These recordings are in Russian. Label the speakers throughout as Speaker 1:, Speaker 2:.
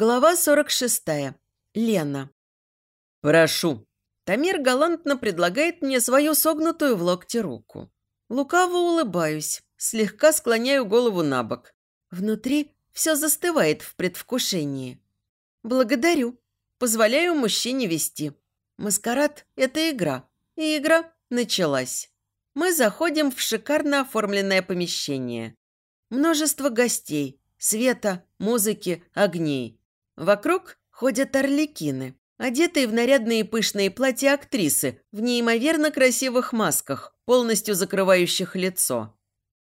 Speaker 1: Глава 46. Лена.
Speaker 2: «Прошу».
Speaker 1: Тамир галантно предлагает мне свою согнутую в локте руку. Лукаво улыбаюсь, слегка склоняю голову на бок. Внутри все застывает в предвкушении. Благодарю. Позволяю мужчине вести. Маскарад – это игра. И игра началась. Мы заходим в шикарно оформленное помещение. Множество гостей, света, музыки, огней. Вокруг ходят орликины, одетые в нарядные пышные платья актрисы в неимоверно красивых масках, полностью закрывающих лицо.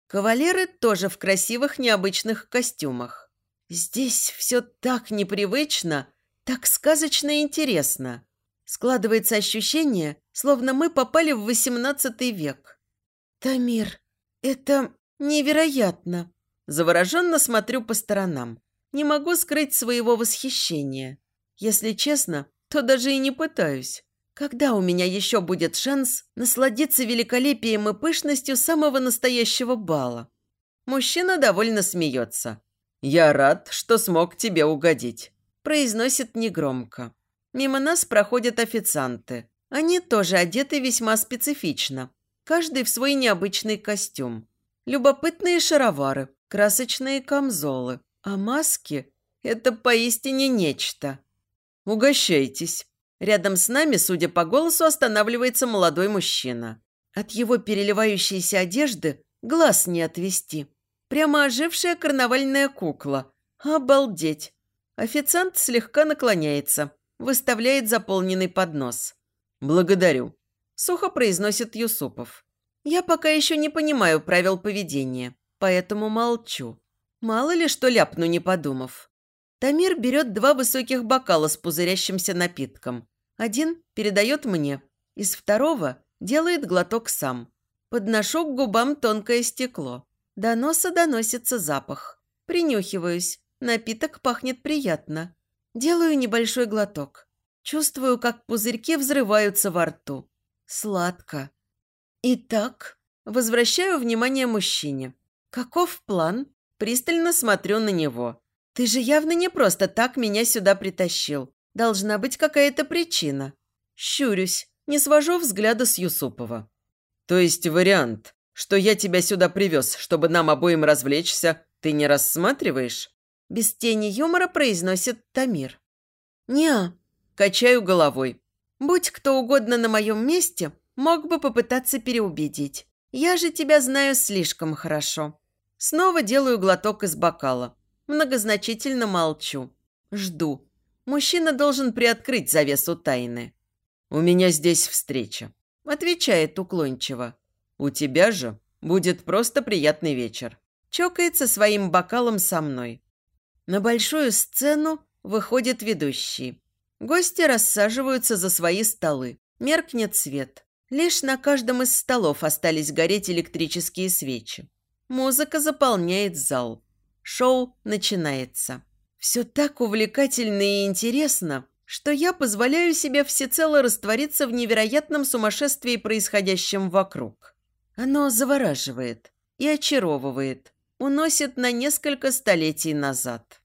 Speaker 1: Кавалеры тоже в красивых необычных костюмах. Здесь все так непривычно, так сказочно и интересно. Складывается ощущение, словно мы попали в XVIII век. «Тамир, это невероятно!» Завороженно смотрю по сторонам не могу скрыть своего восхищения. Если честно, то даже и не пытаюсь. Когда у меня еще будет шанс насладиться великолепием и пышностью самого настоящего бала? Мужчина довольно смеется. «Я рад, что смог тебе угодить», – произносит негромко. Мимо нас проходят официанты. Они тоже одеты весьма специфично. Каждый в свой необычный костюм. Любопытные шаровары, красочные камзолы, а маски – это поистине нечто. Угощайтесь. Рядом с нами, судя по голосу, останавливается молодой мужчина. От его переливающейся одежды глаз не отвести. Прямо ожившая карнавальная кукла. Обалдеть. Официант слегка наклоняется, выставляет заполненный поднос. «Благодарю», – сухо произносит Юсупов. «Я пока еще не понимаю правил поведения, поэтому молчу. Мало ли что ляпну, не подумав. Тамир берет два высоких бокала с пузырящимся напитком. Один передает мне, из второго делает глоток сам. Подношу к губам тонкое стекло. До носа доносится запах. Принюхиваюсь. Напиток пахнет приятно. Делаю небольшой глоток. Чувствую, как пузырьки взрываются во рту. Сладко. Итак, возвращаю внимание мужчине. Каков план? Пристально смотрю на него. «Ты же явно не просто так меня сюда притащил. Должна быть какая-то причина». Щурюсь, не свожу взгляда с Юсупова.
Speaker 2: «То есть вариант, что я тебя сюда привез, чтобы нам обоим развлечься, ты не рассматриваешь?»
Speaker 1: Без тени юмора произносит Тамир. «Не-а», качаю головой. «Будь кто угодно на моем месте, мог бы попытаться переубедить. Я же тебя знаю слишком хорошо. Снова делаю глоток из бокала. Многозначительно молчу. Жду. Мужчина должен приоткрыть завесу тайны.
Speaker 2: «У меня здесь встреча», –
Speaker 1: отвечает уклончиво.
Speaker 2: «У тебя же будет просто приятный вечер».
Speaker 1: Чокается своим бокалом со мной. На большую сцену выходит ведущий. Гости рассаживаются за свои столы. Меркнет свет. Лишь на каждом из столов остались гореть электрические свечи. Музыка заполняет зал. Шоу начинается. Все так увлекательно и интересно, что я позволяю себе всецело раствориться в невероятном сумасшествии, происходящем вокруг. Оно завораживает и очаровывает, уносит на несколько столетий назад.